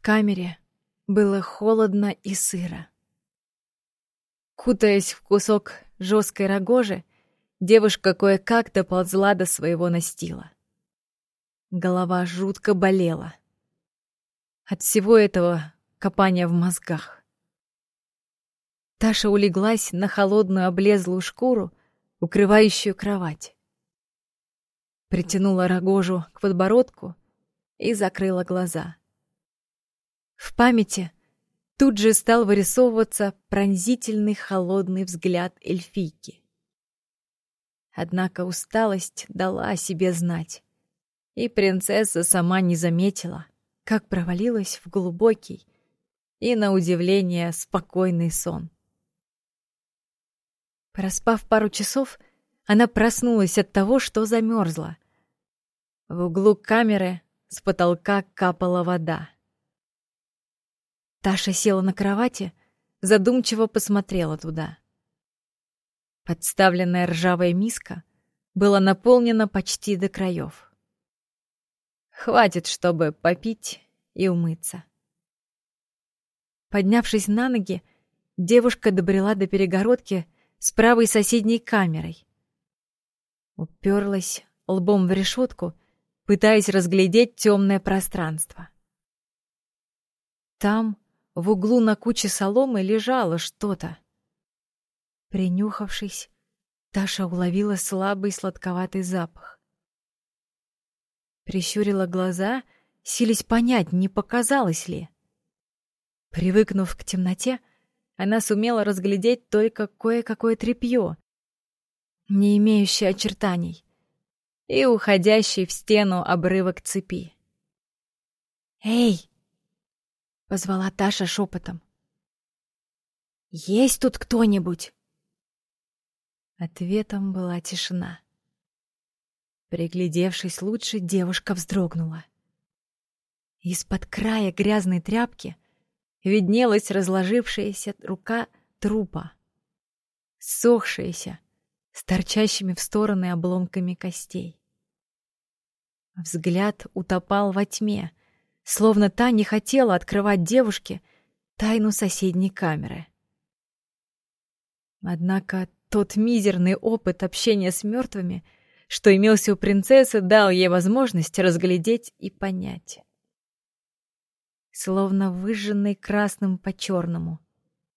камере было холодно и сыро. Кутаясь в кусок жесткой рогожи, девушка кое-как доползла до своего настила. Голова жутко болела. От всего этого копания в мозгах. Таша улеглась на холодную облезлую шкуру, укрывающую кровать. Притянула рогожу к подбородку и закрыла глаза. В памяти тут же стал вырисовываться пронзительный холодный взгляд эльфийки. Однако усталость дала о себе знать, и принцесса сама не заметила, как провалилась в глубокий и, на удивление, спокойный сон. Проспав пару часов, она проснулась от того, что замерзла. В углу камеры с потолка капала вода. Таша села на кровати, задумчиво посмотрела туда. Подставленная ржавая миска была наполнена почти до краев. Хватит, чтобы попить и умыться. Поднявшись на ноги, девушка добрела до перегородки с правой соседней камерой. Уперлась лбом в решетку, пытаясь разглядеть темное пространство. Там, в углу на куче соломы, лежало что-то. Принюхавшись, Таша уловила слабый сладковатый запах. Прищурила глаза, сились понять, не показалось ли. Привыкнув к темноте, она сумела разглядеть только кое-какое тряпье, не имеющее очертаний, и уходящий в стену обрывок цепи. «Эй!» — позвала Таша шепотом. «Есть тут кто-нибудь?» Ответом была тишина. Приглядевшись лучше, девушка вздрогнула. Из-под края грязной тряпки виднелась разложившаяся рука трупа, сохшаяся, с торчащими в стороны обломками костей. Взгляд утопал во тьме, словно та не хотела открывать девушке тайну соседней камеры. Однако тот мизерный опыт общения с мертвыми — что имелся у принцессы, дал ей возможность разглядеть и понять. Словно выжженный красным по черному,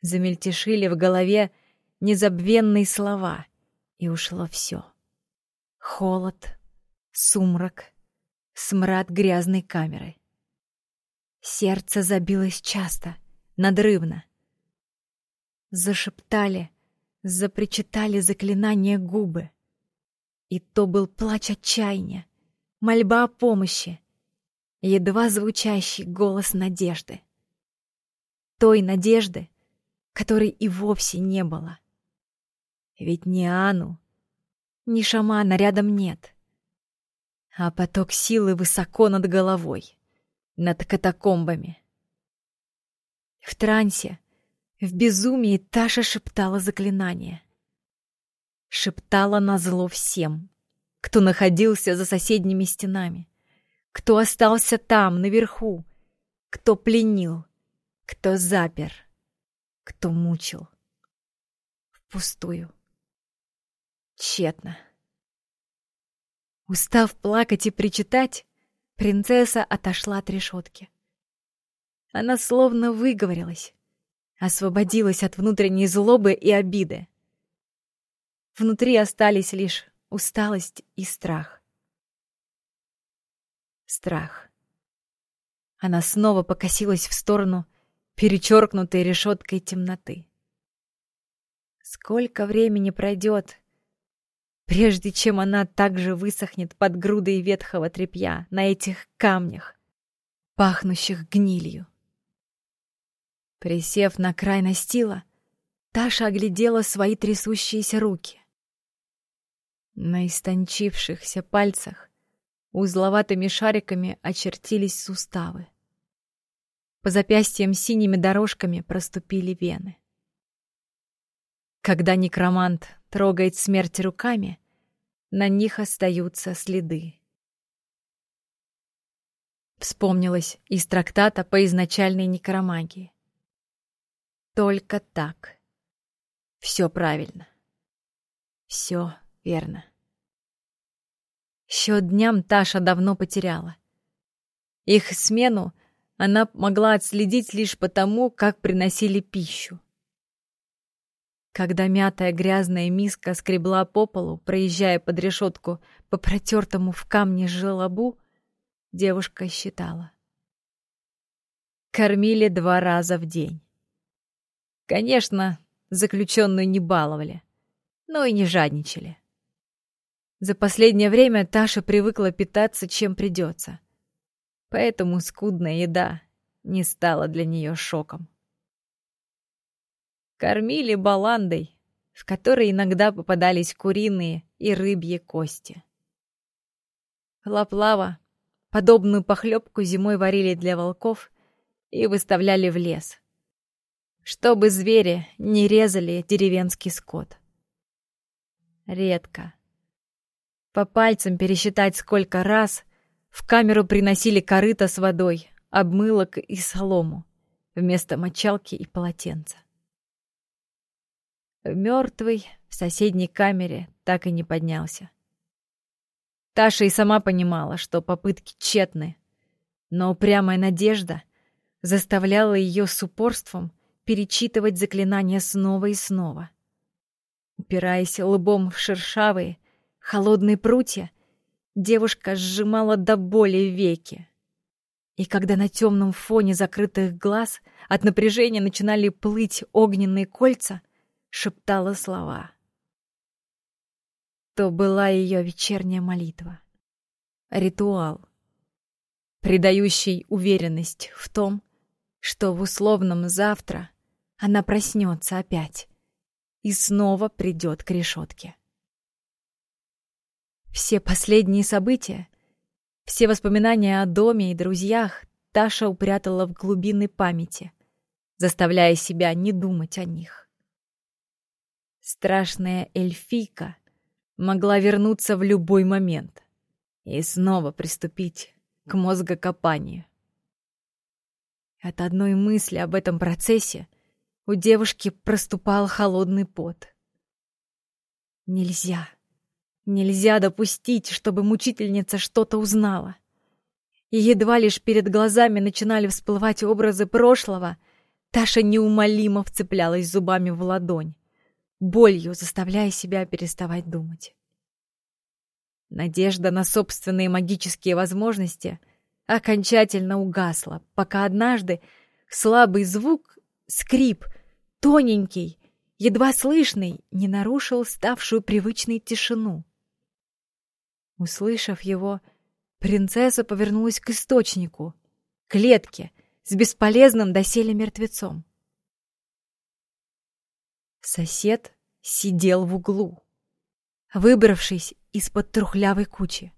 замельтешили в голове незабвенные слова, и ушло все. Холод, сумрак, смрад грязной камеры. Сердце забилось часто, надрывно. Зашептали, запричитали заклинания губы. И то был плач отчаяния, мольба о помощи, едва звучащий голос надежды. Той надежды, которой и вовсе не было. Ведь ни Ану, ни шамана рядом нет. А поток силы высоко над головой, над катакомбами. В трансе, в безумии Таша шептала заклинание шептала назло всем, кто находился за соседними стенами, кто остался там, наверху, кто пленил, кто запер, кто мучил. Впустую. Тщетно. Устав плакать и причитать, принцесса отошла от решетки. Она словно выговорилась, освободилась от внутренней злобы и обиды. Внутри остались лишь усталость и страх. Страх. Она снова покосилась в сторону перечеркнутой решеткой темноты. Сколько времени пройдет, прежде чем она также высохнет под грудой ветхого тряпья на этих камнях, пахнущих гнилью. Присев на край настила, Таша оглядела свои трясущиеся руки. На истончившихся пальцах узловатыми шариками очертились суставы. По запястьям синими дорожками проступили вены. Когда некромант трогает смерть руками, на них остаются следы. Вспомнилось из трактата по изначальной некромагии. Только так. Все правильно. Все верно. Счет дням Таша давно потеряла. Их смену она могла отследить лишь потому, как приносили пищу. Когда мятая грязная миска скребла по полу, проезжая под решетку по протертому в камне желобу, девушка считала. Кормили два раза в день. Конечно, заключенную не баловали, но и не жадничали. За последнее время Таша привыкла питаться, чем придется. Поэтому скудная еда не стала для нее шоком. Кормили баландой, в которой иногда попадались куриные и рыбьи кости. Лаплава Подобную похлебку зимой варили для волков и выставляли в лес, чтобы звери не резали деревенский скот. Редко. По пальцам пересчитать, сколько раз в камеру приносили корыто с водой, обмылок и солому вместо мочалки и полотенца. Мертвый в соседней камере так и не поднялся. Таша и сама понимала, что попытки тщетны, но упрямая надежда заставляла ее с упорством перечитывать заклинания снова и снова. Упираясь лбом в шершавые, холодные прутья, девушка сжимала до боли веки. И когда на темном фоне закрытых глаз от напряжения начинали плыть огненные кольца, шептала слова — то была ее вечерняя молитва. Ритуал, придающий уверенность в том, что в условном завтра она проснется опять и снова придет к решетке. Все последние события, все воспоминания о доме и друзьях Таша упрятала в глубины памяти, заставляя себя не думать о них. Страшная эльфийка могла вернуться в любой момент и снова приступить к мозгокопанию. От одной мысли об этом процессе у девушки проступал холодный пот. Нельзя, нельзя допустить, чтобы мучительница что-то узнала. И едва лишь перед глазами начинали всплывать образы прошлого, Таша неумолимо вцеплялась зубами в ладонь болью заставляя себя переставать думать. Надежда на собственные магические возможности окончательно угасла, пока однажды слабый звук, скрип, тоненький, едва слышный, не нарушил ставшую привычной тишину. Услышав его, принцесса повернулась к источнику, клетке с бесполезным доселе мертвецом. Сосед сидел в углу, выбравшись из-под трухлявой кучи.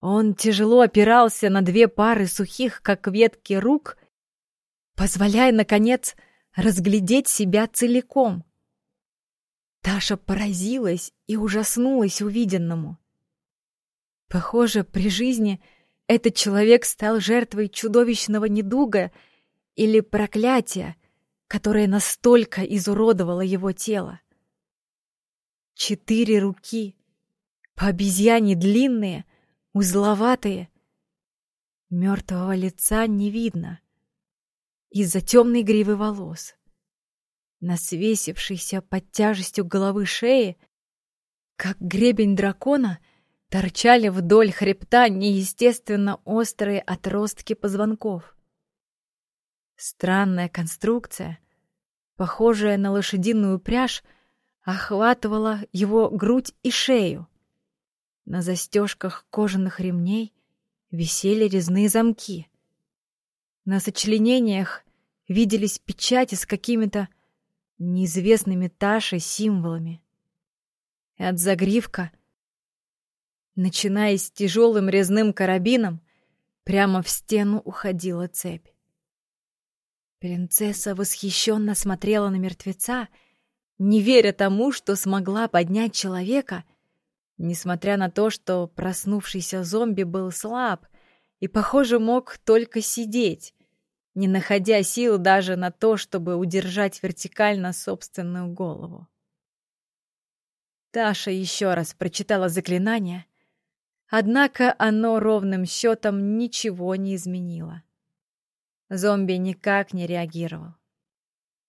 Он тяжело опирался на две пары сухих, как ветки, рук, позволяя, наконец, разглядеть себя целиком. Таша поразилась и ужаснулась увиденному. Похоже, при жизни этот человек стал жертвой чудовищного недуга или проклятия, которое настолько изуродовало его тело. Четыре руки, по обезьяне длинные, узловатые. Мертвого лица не видно из-за темной гривы волос. На свесившейся под тяжестью головы шеи, как гребень дракона, торчали вдоль хребта неестественно острые отростки позвонков. Странная конструкция, похожая на лошадиную пряжь, охватывала его грудь и шею. На застежках кожаных ремней висели резные замки. На сочленениях виделись печати с какими-то неизвестными Таше символами. И от загривка, начиная с тяжелым резным карабином, прямо в стену уходила цепь. Принцесса восхищенно смотрела на мертвеца, не веря тому, что смогла поднять человека, несмотря на то, что проснувшийся зомби был слаб и, похоже, мог только сидеть, не находя сил даже на то, чтобы удержать вертикально собственную голову. Таша еще раз прочитала заклинание, однако оно ровным счетом ничего не изменило. Зомби никак не реагировал,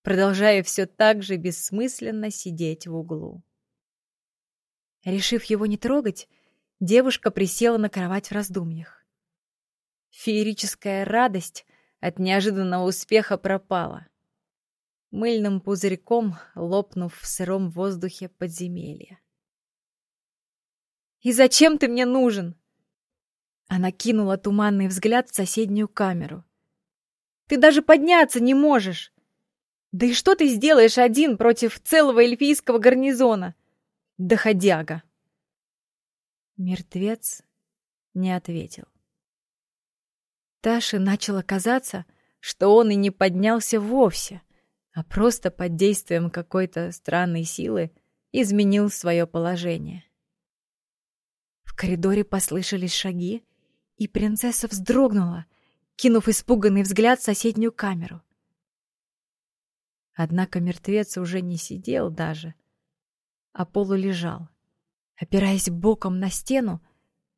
продолжая все так же бессмысленно сидеть в углу. Решив его не трогать, девушка присела на кровать в раздумьях. Феерическая радость от неожиданного успеха пропала, мыльным пузырьком лопнув в сыром воздухе подземелья. «И зачем ты мне нужен?» Она кинула туманный взгляд в соседнюю камеру. «Ты даже подняться не можешь! Да и что ты сделаешь один против целого эльфийского гарнизона? Доходяга!» Мертвец не ответил. Таше начало казаться, что он и не поднялся вовсе, а просто под действием какой-то странной силы изменил свое положение. В коридоре послышались шаги, и принцесса вздрогнула, кинув испуганный взгляд в соседнюю камеру. Однако мертвец уже не сидел даже, а полулежал, опираясь боком на стену,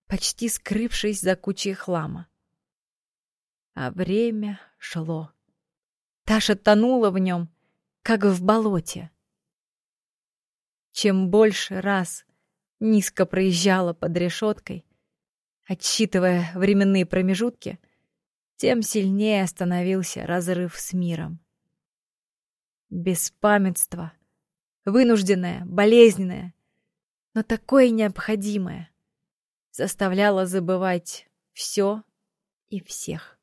почти скрывшись за кучей хлама. А время шло. Таша тонула в нем, как в болоте. Чем больше раз низко проезжала под решеткой, отсчитывая временные промежутки, тем сильнее становился разрыв с миром. Беспамятство, вынужденное, болезненное, но такое необходимое, заставляло забывать все и всех.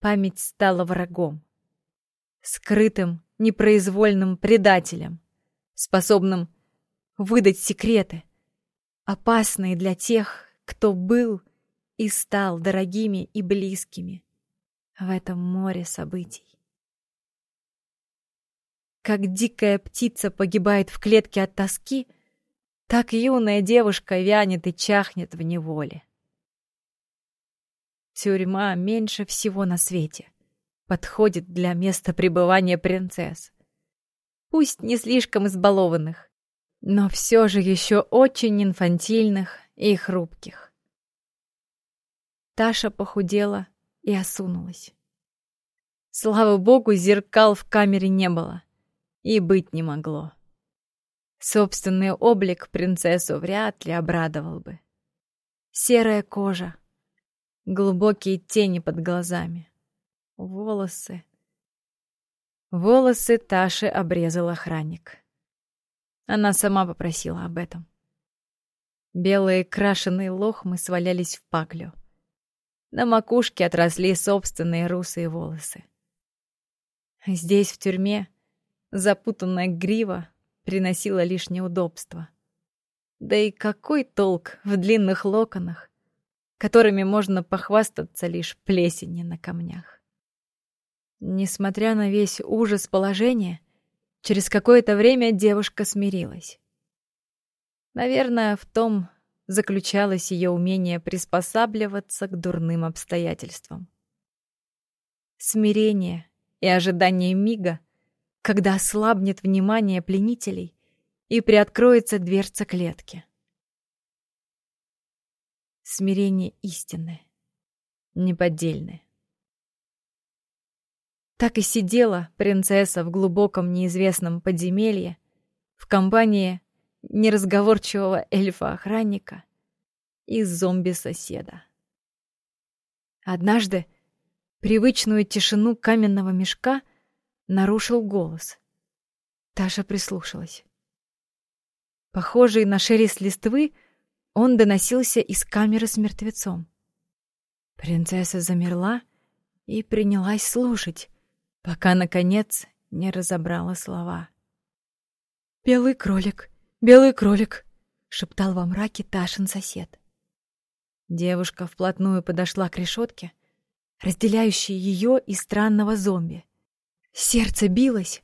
Память стала врагом. Скрытым, непроизвольным предателем, способным выдать секреты, опасные для тех, кто был и стал дорогими и близкими в этом море событий. Как дикая птица погибает в клетке от тоски, так юная девушка вянет и чахнет в неволе. Тюрьма меньше всего на свете. Подходит для места пребывания принцесс. Пусть не слишком избалованных, но все же еще очень инфантильных и хрупких. Таша похудела и осунулась. Слава богу, зеркал в камере не было. И быть не могло. Собственный облик принцессу вряд ли обрадовал бы. Серая кожа, глубокие тени под глазами. Волосы. Волосы Таши обрезал охранник. Она сама попросила об этом. Белые крашеные лохмы свалялись в паклю. На макушке отросли собственные русые волосы. Здесь, в тюрьме, запутанная грива приносила лишь неудобства. Да и какой толк в длинных локонах, которыми можно похвастаться лишь плесени на камнях. Несмотря на весь ужас положения, через какое-то время девушка смирилась. Наверное, в том заключалось ее умение приспосабливаться к дурным обстоятельствам. Смирение и ожидание мига, когда ослабнет внимание пленителей и приоткроется дверца клетки смирение истинное, неподдельное. Так и сидела принцесса в глубоком неизвестном подземелье в компании неразговорчивого эльфа-охранника и зомби-соседа. Однажды привычную тишину каменного мешка нарушил голос. Таша прислушалась. Похожий на шелест листвы — он доносился из камеры с мертвецом. Принцесса замерла и принялась слушать, пока, наконец, не разобрала слова. «Белый кролик, белый кролик!» — шептал во мраке Ташин сосед. Девушка вплотную подошла к решетке, разделяющей ее и странного зомби. Сердце билось,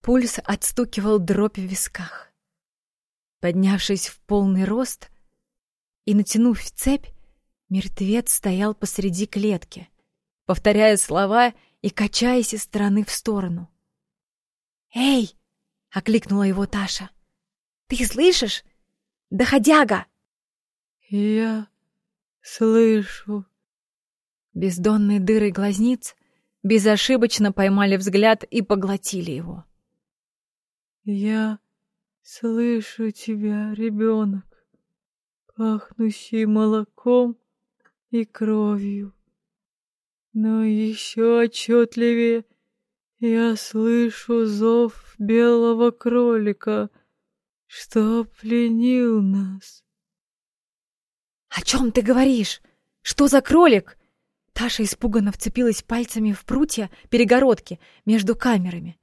пульс отстукивал дробь в висках. Поднявшись в полный рост, и, натянув цепь, Мертвец стоял посреди клетки, повторяя слова и качаясь из стороны в сторону. «Эй!» — окликнула его Таша. «Ты слышишь? Доходяга!» «Я слышу». Бездонные дыры глазниц безошибочно поймали взгляд и поглотили его. «Я слышу тебя, ребенок, пахнущий молоком и кровью. Но еще отчетливее я слышу зов белого кролика, что пленил нас. «О чем ты говоришь? Что за кролик?» Таша испуганно вцепилась пальцами в прутья перегородки между камерами.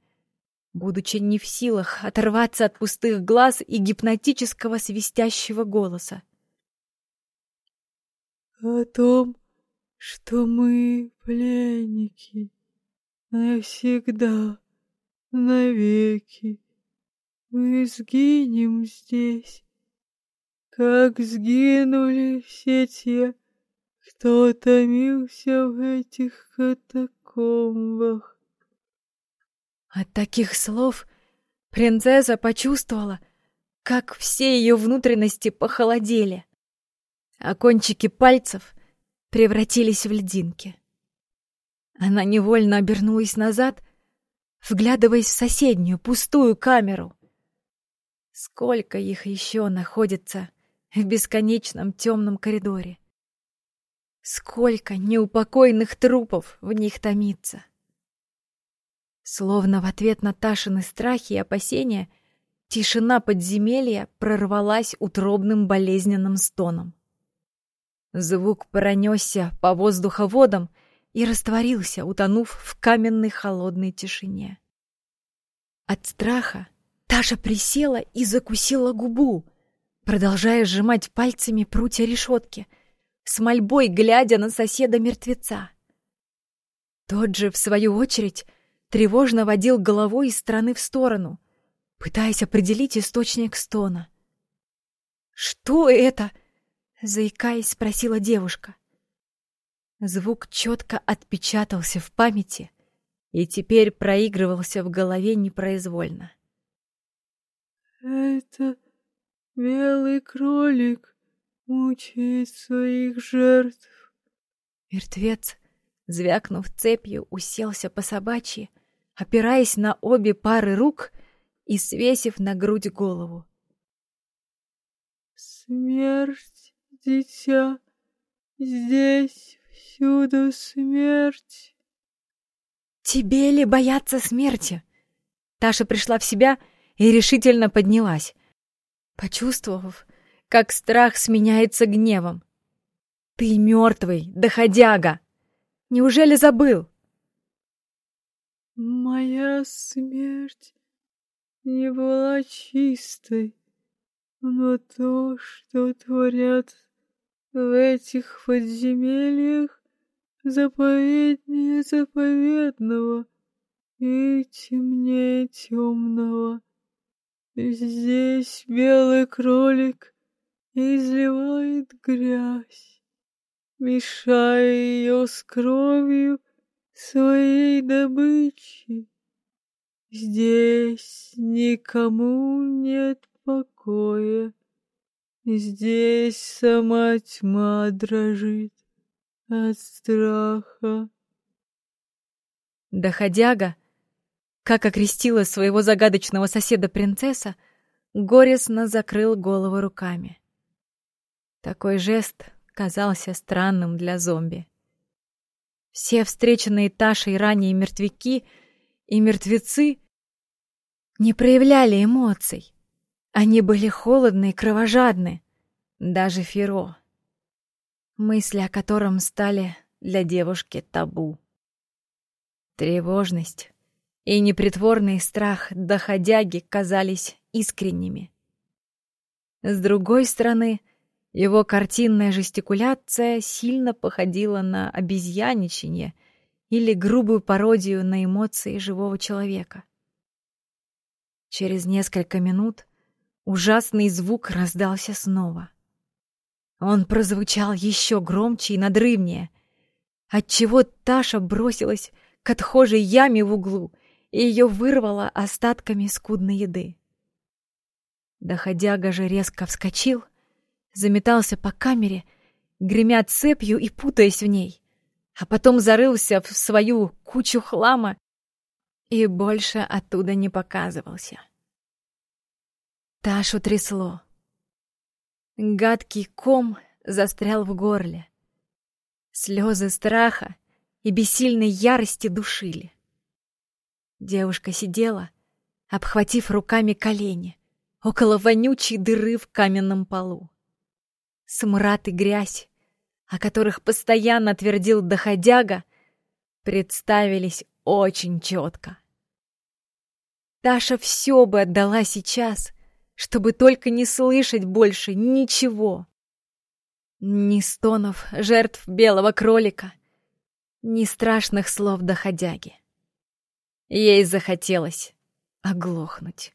Будучи не в силах оторваться от пустых глаз и гипнотического свистящего голоса. «О том, что мы пленники навсегда, навеки. Мы сгинем здесь, как сгинули все те, кто томился в этих катакомбах. От таких слов принцесса почувствовала, как все ее внутренности похолодели, а кончики пальцев превратились в льдинки. Она невольно обернулась назад, вглядываясь в соседнюю пустую камеру. Сколько их еще находится в бесконечном темном коридоре? Сколько неупокойных трупов в них томится? Словно в ответ на Ташины страхи и опасения, тишина подземелья прорвалась утробным болезненным стоном. Звук пронесся по воздуховодам и растворился, утонув в каменной холодной тишине. От страха Таша присела и закусила губу, продолжая сжимать пальцами прутья решетки, с мольбой глядя на соседа-мертвеца. Тот же, в свою очередь, тревожно водил головой из стороны в сторону, пытаясь определить источник стона. «Что это?» — заикаясь, спросила девушка. Звук четко отпечатался в памяти и теперь проигрывался в голове непроизвольно. «Это белый кролик мучает своих жертв». Мертвец, звякнув цепью, уселся по собачьи, опираясь на обе пары рук и свесив на грудь голову. «Смерть!» дитя, здесь всюду смерть. Тебе ли бояться смерти? Таша пришла в себя и решительно поднялась, почувствовав, как страх сменяется гневом. Ты мертвый, доходяга! Неужели забыл? Моя смерть не была чистой, но то, что творят в этих подземельях заповеднее заповедного и темнее темного. Здесь белый кролик изливает грязь, мешая ее с кровью своей добычи. Здесь никому нет покоя. Здесь сама тьма дрожит от страха. Доходяга, как окрестила своего загадочного соседа принцесса, горестно закрыл голову руками. Такой жест казался странным для зомби. Все встреченные Ташей ранее мертвяки и мертвецы не проявляли эмоций. Они были холодны и кровожадны, даже Феро, мысли о котором стали для девушки табу. Тревожность и непритворный страх доходяги казались искренними. С другой стороны, его картинная жестикуляция сильно походила на обезьяничание или грубую пародию на эмоции живого человека. Через несколько минут Ужасный звук раздался снова. Он прозвучал еще громче и надрывнее, отчего Таша бросилась к отхожей яме в углу и ее вырвала остатками скудной еды. Доходяга же резко вскочил, заметался по камере, гремя цепью и путаясь в ней, а потом зарылся в свою кучу хлама и больше оттуда не показывался. Ташу трясло. Гадкий ком застрял в горле. Слезы страха и бессильной ярости душили. Девушка сидела, обхватив руками колени, около вонючей дыры в каменном полу. Смрад и грязь, о которых постоянно твердил доходяга, представились очень четко. Таша все бы отдала сейчас — чтобы только не слышать больше ничего. Ни стонов жертв белого кролика, ни страшных слов доходяги. Ей захотелось оглохнуть.